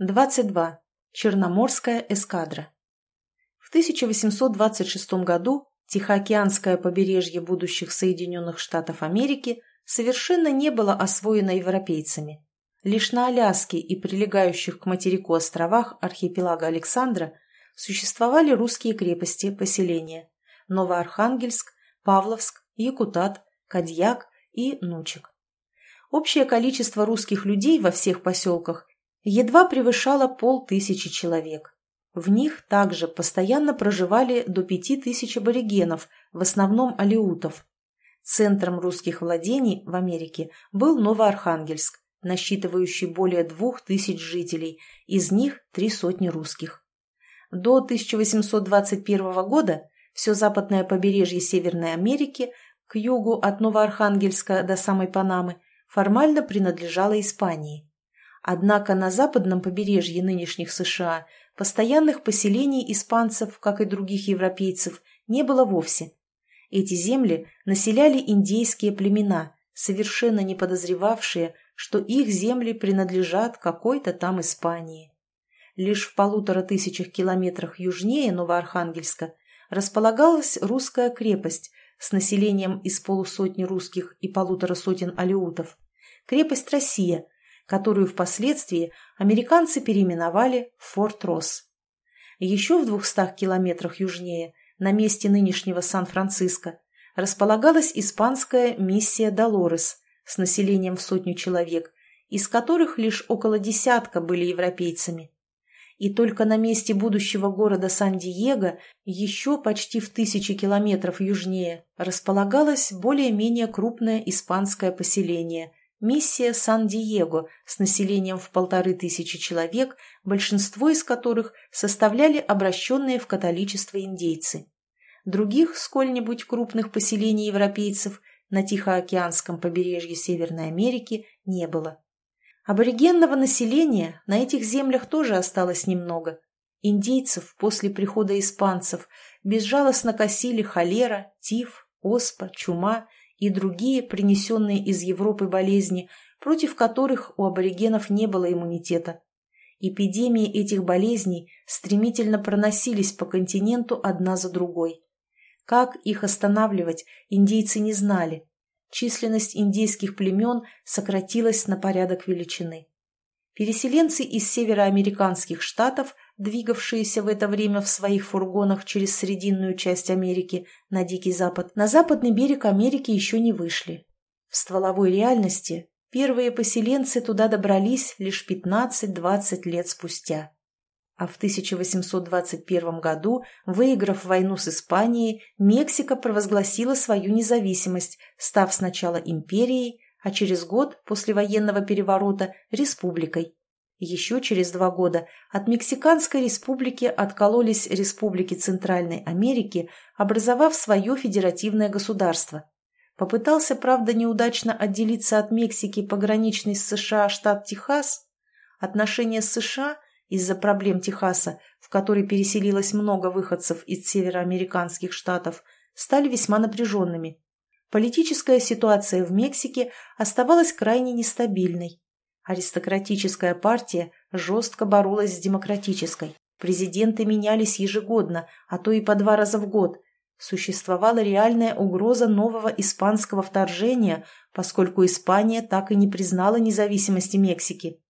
22. Черноморская эскадра. В 1826 году Тихоокеанское побережье будущих Соединенных Штатов Америки совершенно не было освоено европейцами. Лишь на Аляске и прилегающих к материку островах архипелага Александра существовали русские крепости, поселения – Новоархангельск, Павловск, Якутат, Кадьяк и Нучек. Общее количество русских людей во всех поселках едва превышало полтысячи человек. В них также постоянно проживали до пяти тысяч аборигенов, в основном алиутов. Центром русских владений в Америке был Новоархангельск, насчитывающий более двух тысяч жителей, из них три сотни русских. До 1821 года все западное побережье Северной Америки к югу от Новоархангельска до самой Панамы формально принадлежало Испании. Однако на западном побережье нынешних США постоянных поселений испанцев, как и других европейцев, не было вовсе. Эти земли населяли индейские племена, совершенно не подозревавшие, что их земли принадлежат какой-то там Испании. Лишь в полутора тысячах километрах южнее Новоархангельска располагалась русская крепость с населением из полусотни русских и полутора сотен алеутов, крепость Россия – которую впоследствии американцы переименовали Форт Росс. Еще в двухстах километрах южнее, на месте нынешнего Сан-Франциско, располагалась испанская миссия Долорес с населением в сотню человек, из которых лишь около десятка были европейцами. И только на месте будущего города Сан-Диего, еще почти в тысячи километров южнее, располагалось более-менее крупное испанское поселение – Миссия Сан-Диего с населением в полторы тысячи человек, большинство из которых составляли обращенные в католичество индейцы. Других сколь-нибудь крупных поселений европейцев на Тихоокеанском побережье Северной Америки не было. Аборигенного населения на этих землях тоже осталось немного. Индейцев после прихода испанцев безжалостно косили холера, тиф, оспа, чума и другие принесенные из Европы болезни, против которых у аборигенов не было иммунитета. Эпидемии этих болезней стремительно проносились по континенту одна за другой. Как их останавливать, индейцы не знали. Численность индейских племен сократилась на порядок величины. Переселенцы из североамериканских штатов – двигавшиеся в это время в своих фургонах через срединную часть Америки на Дикий Запад, на западный берег Америки еще не вышли. В стволовой реальности первые поселенцы туда добрались лишь 15-20 лет спустя. А в 1821 году, выиграв войну с Испанией, Мексика провозгласила свою независимость, став сначала империей, а через год после военного переворота – республикой. Еще через два года от Мексиканской республики откололись республики Центральной Америки, образовав свое федеративное государство. Попытался, правда, неудачно отделиться от Мексики пограничный с США штат Техас. Отношения с США из-за проблем Техаса, в который переселилось много выходцев из североамериканских штатов, стали весьма напряженными. Политическая ситуация в Мексике оставалась крайне нестабильной. Аристократическая партия жестко боролась с демократической. Президенты менялись ежегодно, а то и по два раза в год. Существовала реальная угроза нового испанского вторжения, поскольку Испания так и не признала независимости Мексики.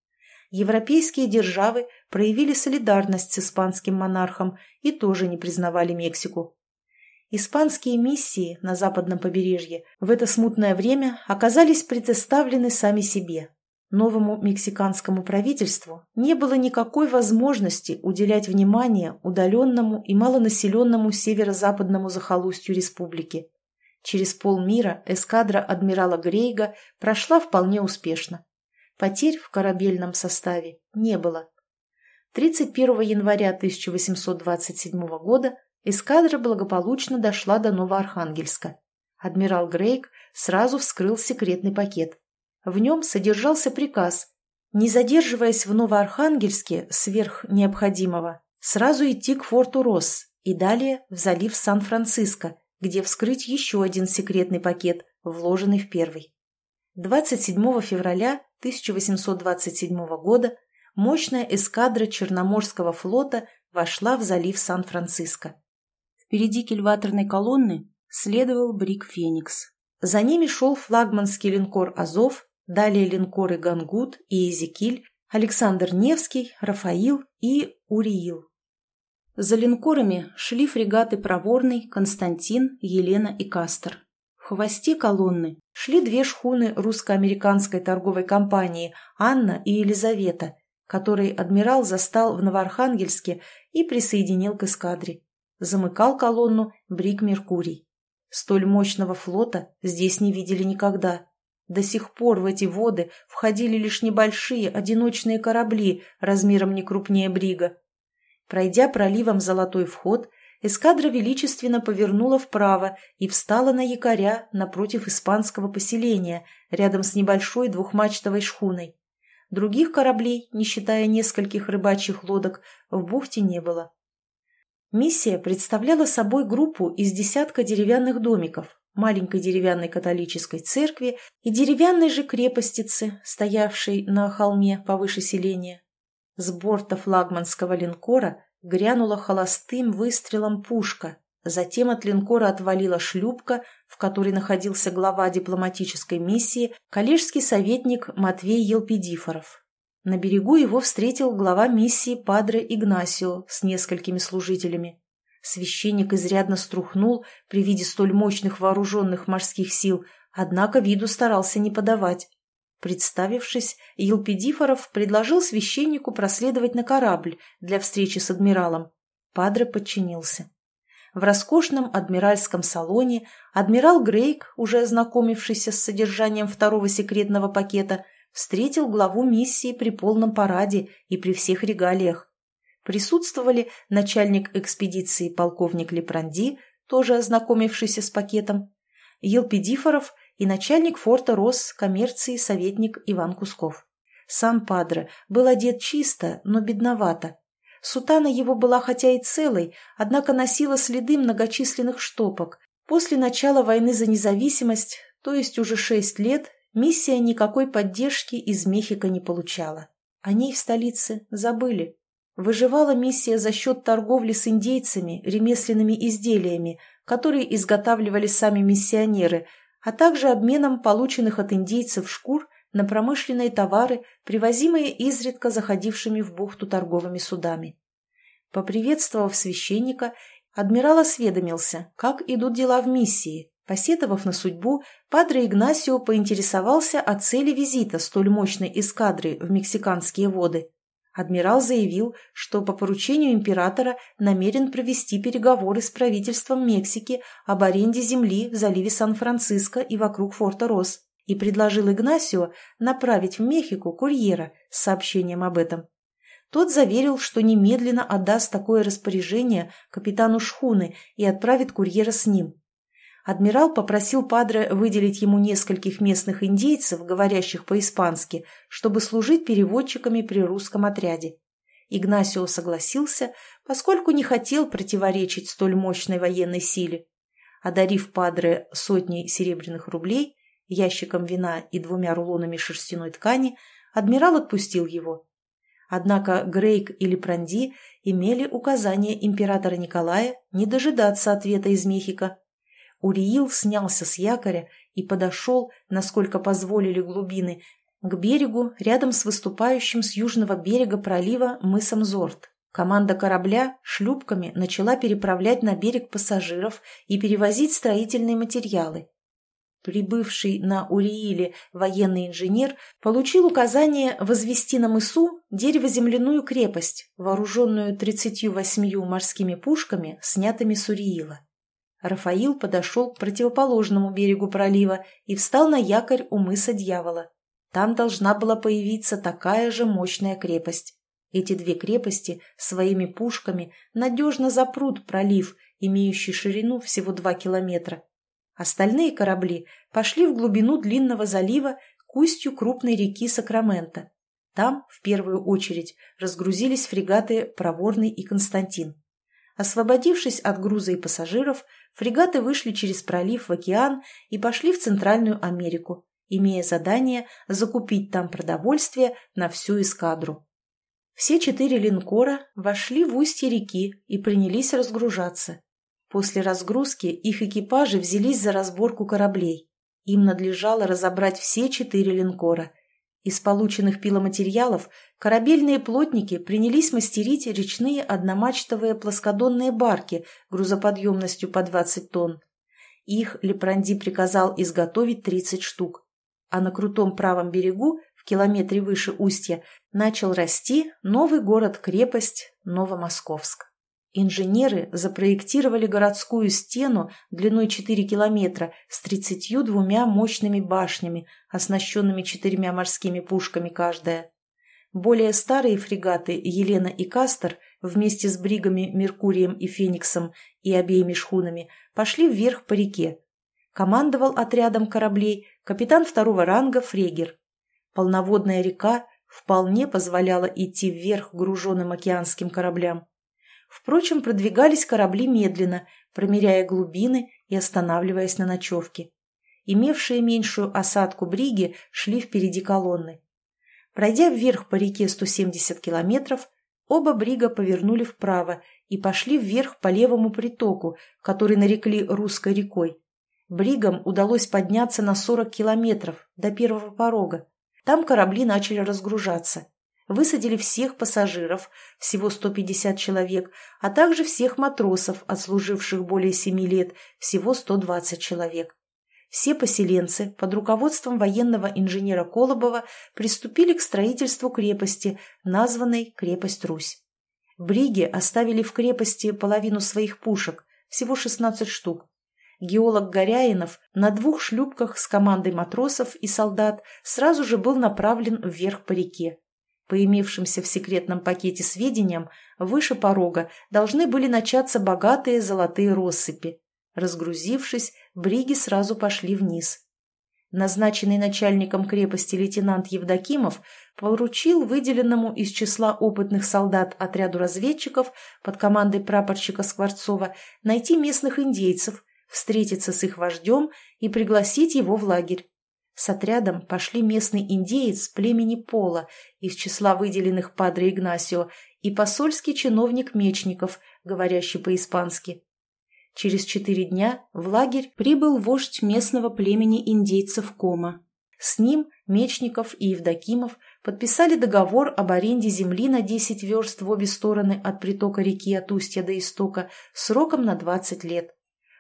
Европейские державы проявили солидарность с испанским монархом и тоже не признавали Мексику. Испанские миссии на западном побережье в это смутное время оказались предоставлены сами себе, Новому мексиканскому правительству не было никакой возможности уделять внимание удаленному и малонаселенному северо-западному захолустью республики. Через полмира эскадра адмирала Грейга прошла вполне успешно. Потерь в корабельном составе не было. 31 января 1827 года эскадра благополучно дошла до Новоархангельска. Адмирал Грейг сразу вскрыл секретный пакет. В нем содержался приказ, не задерживаясь в Новоархангельске сверх необходимого, сразу идти к форту Росс и далее в залив Сан-Франциско, где вскрыть еще один секретный пакет, вложенный в первый. 27 февраля 1827 года мощная эскадра Черноморского флота вошла в залив Сан-Франциско. Впереди кильваторной колонны следовал брик «Феникс». За ними шел флагманский линкор «Азов», далее линкоры «Гангут» и «Эзекиль», Александр Невский, Рафаил и Уриил. За линкорами шли фрегаты «Проворный», «Константин», «Елена» и «Кастер». В хвосте колонны шли две шхуны русско-американской торговой компании «Анна» и «Елизавета», которые адмирал застал в Новоархангельске и присоединил к эскадре. Замыкал колонну Брик Меркурий. Столь мощного флота здесь не видели никогда. До сих пор в эти воды входили лишь небольшие одиночные корабли размером не крупнее брига. Пройдя проливом Золотой вход, эскадра величественно повернула вправо и встала на якоря напротив испанского поселения, рядом с небольшой двухмачтовой шхуной. Других кораблей, не считая нескольких рыбачьих лодок, в бухте не было. Миссия представляла собой группу из десятка деревянных домиков, маленькой деревянной католической церкви и деревянной же крепостицы, стоявшей на холме повыше селения. С борта флагманского линкора грянула холостым выстрелом пушка, затем от линкора отвалила шлюпка, в которой находился глава дипломатической миссии, коллежский советник Матвей Елпидифоров. На берегу его встретил глава миссии Падре Игнасио с несколькими служителями. Священник изрядно струхнул при виде столь мощных вооруженных морских сил, однако виду старался не подавать. Представившись, Елпидифоров предложил священнику проследовать на корабль для встречи с адмиралом. Падре подчинился. В роскошном адмиральском салоне адмирал Грейк, уже ознакомившийся с содержанием второго секретного пакета, встретил главу миссии при полном параде и при всех регалиях. Присутствовали начальник экспедиции полковник Лепранди, тоже ознакомившийся с пакетом, Елпидифоров и начальник форта Рос коммерции советник Иван Кусков. Сам Падре был одет чисто, но бедновато. Сутана его была хотя и целой, однако носила следы многочисленных штопок. После начала войны за независимость, то есть уже шесть лет, миссия никакой поддержки из Мехико не получала. О ней в столице забыли. Выживала миссия за счет торговли с индейцами, ремесленными изделиями, которые изготавливали сами миссионеры, а также обменом полученных от индейцев шкур на промышленные товары, привозимые изредка заходившими в бухту торговыми судами. Поприветствовав священника, адмирал осведомился, как идут дела в миссии. Посетовав на судьбу, Падре Игнасио поинтересовался о цели визита столь мощной эскадры в мексиканские воды. Адмирал заявил, что по поручению императора намерен провести переговоры с правительством Мексики об аренде земли в заливе Сан-Франциско и вокруг форта Рос и предложил Игнасио направить в Мехико курьера с сообщением об этом. Тот заверил, что немедленно отдаст такое распоряжение капитану шхуны и отправит курьера с ним. Адмирал попросил Падре выделить ему нескольких местных индейцев, говорящих по-испански, чтобы служить переводчиками при русском отряде. Игнасио согласился, поскольку не хотел противоречить столь мощной военной силе. Одарив Падре сотней серебряных рублей, ящиком вина и двумя рулонами шерстяной ткани, адмирал отпустил его. Однако Грейк или Пранди имели указание императора Николая не дожидаться ответа из Мехико, Уриил снялся с якоря и подошел, насколько позволили глубины, к берегу рядом с выступающим с южного берега пролива мысом Зорт. Команда корабля шлюпками начала переправлять на берег пассажиров и перевозить строительные материалы. Прибывший на Урииле военный инженер получил указание возвести на мысу дерево-земляную крепость, вооруженную 38 морскими пушками, снятыми с Уриила. Рафаил подошел к противоположному берегу пролива и встал на якорь у мыса Дьявола. Там должна была появиться такая же мощная крепость. Эти две крепости своими пушками надежно запрут пролив, имеющий ширину всего два километра. Остальные корабли пошли в глубину длинного залива к устью крупной реки Сакрамента. Там, в первую очередь, разгрузились фрегаты «Проворный» и «Константин». Освободившись от груза и пассажиров, фрегаты вышли через пролив в океан и пошли в Центральную Америку, имея задание закупить там продовольствие на всю эскадру. Все четыре линкора вошли в устье реки и принялись разгружаться. После разгрузки их экипажи взялись за разборку кораблей. Им надлежало разобрать все четыре линкора. Из полученных пиломатериалов корабельные плотники принялись мастерить речные одномачтовые плоскодонные барки грузоподъемностью по 20 тонн. Их Лепранди приказал изготовить 30 штук. А на крутом правом берегу, в километре выше устья, начал расти новый город-крепость Новомосковск. Инженеры запроектировали городскую стену длиной 4 километра с 32 мощными башнями, оснащенными четырьмя морскими пушками каждая. Более старые фрегаты «Елена» и «Кастер» вместе с бригами «Меркурием» и «Фениксом» и обеими шхунами пошли вверх по реке. Командовал отрядом кораблей капитан второго ранга Фрегер. Полноводная река вполне позволяла идти вверх груженным океанским кораблям. Впрочем, продвигались корабли медленно, промеряя глубины и останавливаясь на ночевке. Имевшие меньшую осадку бриги шли впереди колонны. Пройдя вверх по реке 170 километров, оба брига повернули вправо и пошли вверх по левому притоку, который нарекли Русской рекой. Бригам удалось подняться на 40 километров до первого порога. Там корабли начали разгружаться высадили всех пассажиров, всего 150 человек, а также всех матросов, отслуживших более 7 лет, всего 120 человек. Все поселенцы под руководством военного инженера Колобова приступили к строительству крепости, названной «Крепость Русь». Бриги оставили в крепости половину своих пушек, всего 16 штук. Геолог Горяинов на двух шлюпках с командой матросов и солдат сразу же был направлен вверх по реке. По имевшимся в секретном пакете сведениям, выше порога должны были начаться богатые золотые россыпи. Разгрузившись, бриги сразу пошли вниз. Назначенный начальником крепости лейтенант Евдокимов поручил выделенному из числа опытных солдат отряду разведчиков под командой прапорщика Скворцова найти местных индейцев, встретиться с их вождем и пригласить его в лагерь. С отрядом пошли местный индеец племени Пола из числа выделенных Падре Игнасио и посольский чиновник Мечников, говорящий по-испански. Через четыре дня в лагерь прибыл вождь местного племени индейцев Кома. С ним Мечников и Евдокимов подписали договор об аренде земли на 10 верст в обе стороны от притока реки от устья до истока сроком на 20 лет.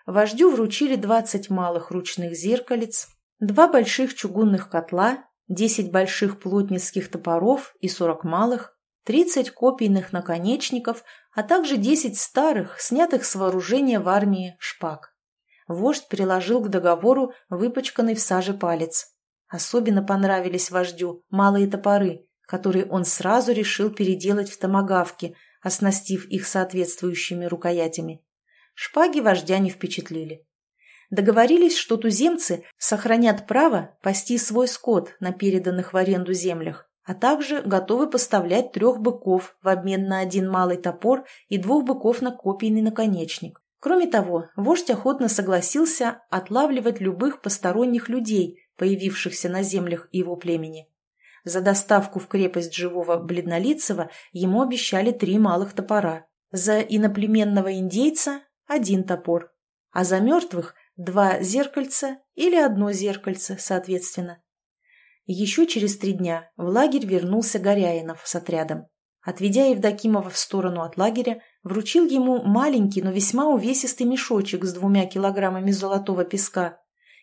Вождю вручили 20 малых ручных зеркалец, Два больших чугунных котла, десять больших плотницких топоров и сорок малых, тридцать копийных наконечников, а также десять старых, снятых с вооружения в армии, шпаг. Вождь приложил к договору выпачканный в саже палец. Особенно понравились вождю малые топоры, которые он сразу решил переделать в томагавки, оснастив их соответствующими рукоятями. Шпаги вождя не впечатлили. Договорились, что туземцы сохранят право пасти свой скот на переданных в аренду землях, а также готовы поставлять трех быков в обмен на один малый топор и двух быков на копийный наконечник. Кроме того, вождь охотно согласился отлавливать любых посторонних людей, появившихся на землях его племени. За доставку в крепость живого бледнолицего ему обещали три малых топора, за иноплеменного индейца – один топор, а за мертвых два зеркальца или одно зеркальце, соответственно. Еще через три дня в лагерь вернулся Горяинов с отрядом. Отведя Евдокимова в сторону от лагеря, вручил ему маленький, но весьма увесистый мешочек с двумя килограммами золотого песка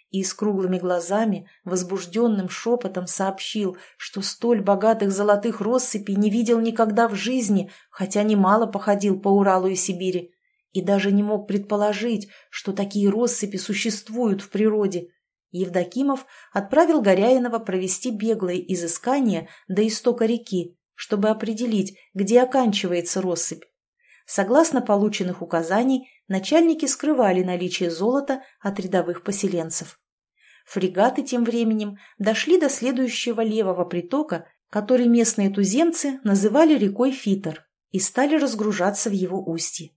и с круглыми глазами, возбужденным шепотом сообщил, что столь богатых золотых россыпей не видел никогда в жизни, хотя немало походил по Уралу и Сибири и даже не мог предположить, что такие россыпи существуют в природе. Евдокимов отправил Горяинова провести беглое изыскание до истока реки, чтобы определить, где оканчивается россыпь. Согласно полученных указаний, начальники скрывали наличие золота от рядовых поселенцев. Фрегаты тем временем дошли до следующего левого притока, который местные туземцы называли рекой Фитер, и стали разгружаться в его устье.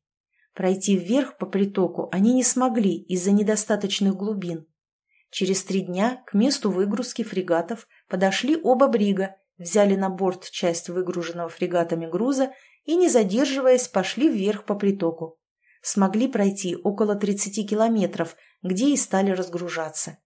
Пройти вверх по притоку они не смогли из-за недостаточных глубин. Через три дня к месту выгрузки фрегатов подошли оба брига, взяли на борт часть выгруженного фрегатами груза и, не задерживаясь, пошли вверх по притоку. Смогли пройти около 30 километров, где и стали разгружаться.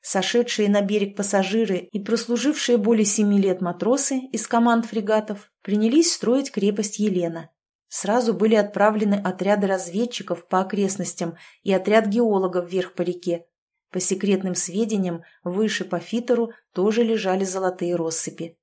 Сошедшие на берег пассажиры и прослужившие более семи лет матросы из команд фрегатов принялись строить крепость Елена. Сразу были отправлены отряды разведчиков по окрестностям и отряд геологов вверх по реке. По секретным сведениям, выше по фитеру тоже лежали золотые россыпи.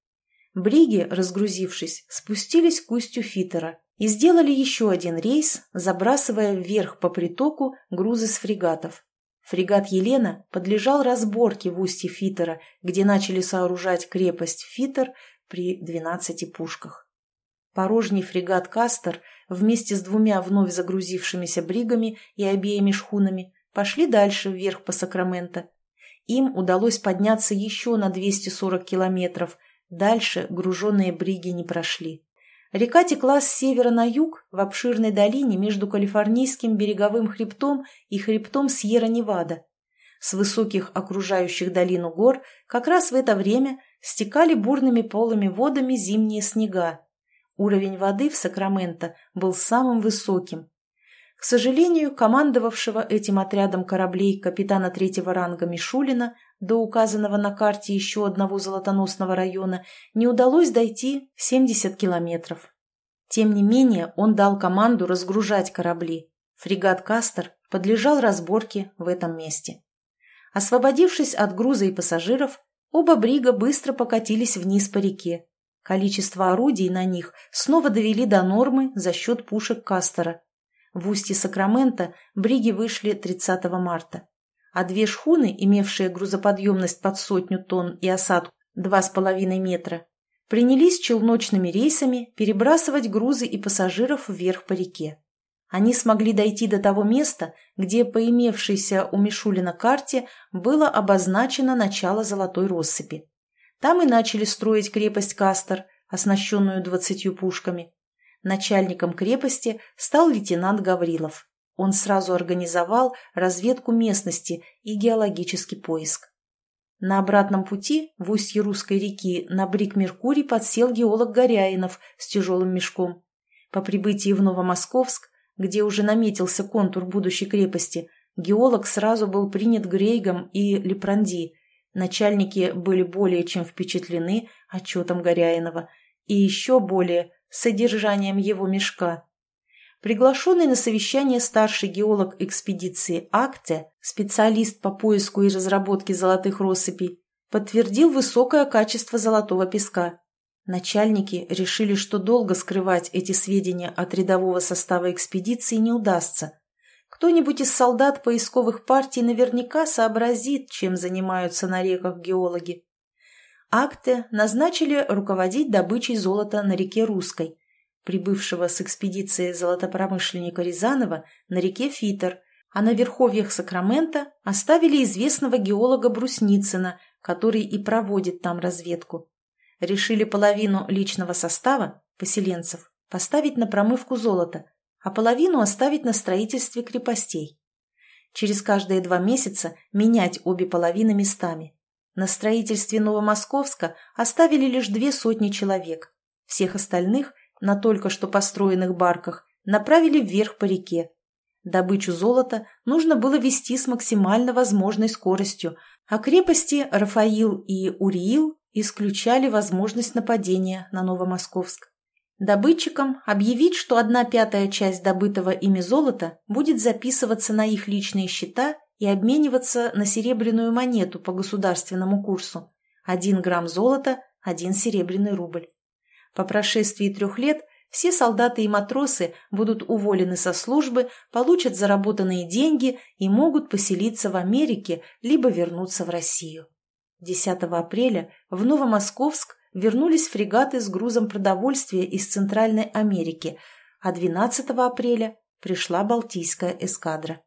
Бриги, разгрузившись, спустились к устью фитера и сделали еще один рейс, забрасывая вверх по притоку грузы с фрегатов. Фрегат «Елена» подлежал разборке в устье Фитера, где начали сооружать крепость Фитер при 12 пушках. Порожний фрегат «Кастер» вместе с двумя вновь загрузившимися бригами и обеими шхунами пошли дальше вверх по Сакраменто. Им удалось подняться еще на 240 километров, дальше груженные бриги не прошли. Река текла с севера на юг в обширной долине между Калифорнийским береговым хребтом и хребтом Сьерра-Невада. С высоких окружающих долину гор как раз в это время стекали бурными полыми водами зимние снега. Уровень воды в Сакраменто был самым высоким. К сожалению, командовавшего этим отрядом кораблей капитана третьего ранга Мишулина до указанного на карте еще одного золотоносного района не удалось дойти 70 километров. Тем не менее, он дал команду разгружать корабли. Фрегат «Кастер» подлежал разборке в этом месте. Освободившись от груза и пассажиров, оба брига быстро покатились вниз по реке. Количество орудий на них снова довели до нормы за счет пушек «Кастера». В устье Сакрамента бриги вышли 30 марта а две шхуны, имевшие грузоподъемность под сотню тонн и осадку 2,5 метра, принялись челночными рейсами перебрасывать грузы и пассажиров вверх по реке. Они смогли дойти до того места, где по имевшейся у Мишулина карте было обозначено начало золотой россыпи. Там и начали строить крепость Кастер, оснащенную двадцатью пушками. Начальником крепости стал лейтенант Гаврилов. Он сразу организовал разведку местности и геологический поиск. На обратном пути в устье Русской реки на брик Меркурий подсел геолог Горяинов с тяжелым мешком. По прибытии в Новомосковск, где уже наметился контур будущей крепости, геолог сразу был принят Грейгом и Лепранди. Начальники были более чем впечатлены отчетом Горяинова и еще более содержанием его мешка. Приглашенный на совещание старший геолог экспедиции Акте, специалист по поиску и разработке золотых россыпей, подтвердил высокое качество золотого песка. Начальники решили, что долго скрывать эти сведения от рядового состава экспедиции не удастся. Кто-нибудь из солдат поисковых партий наверняка сообразит, чем занимаются на реках геологи. Акте назначили руководить добычей золота на реке Русской, прибывшего с экспедиции золотопромышленника Рязанова на реке Фитер, а на верховьях Сакрамента оставили известного геолога Брусницына, который и проводит там разведку. Решили половину личного состава, поселенцев, поставить на промывку золота, а половину оставить на строительстве крепостей. Через каждые два месяца менять обе половины местами. На строительстве Новомосковска оставили лишь две сотни человек. Всех остальных на только что построенных барках направили вверх по реке. Добычу золота нужно было вести с максимально возможной скоростью, а крепости Рафаил и Уриил исключали возможность нападения на Новомосковск. Добытчикам объявить, что одна пятая часть добытого ими золота будет записываться на их личные счета и обмениваться на серебряную монету по государственному курсу. Один грамм золота – один серебряный рубль. По прошествии трех лет все солдаты и матросы будут уволены со службы, получат заработанные деньги и могут поселиться в Америке либо вернуться в Россию. 10 апреля в Новомосковск вернулись фрегаты с грузом продовольствия из Центральной Америки, а 12 апреля пришла Балтийская эскадра.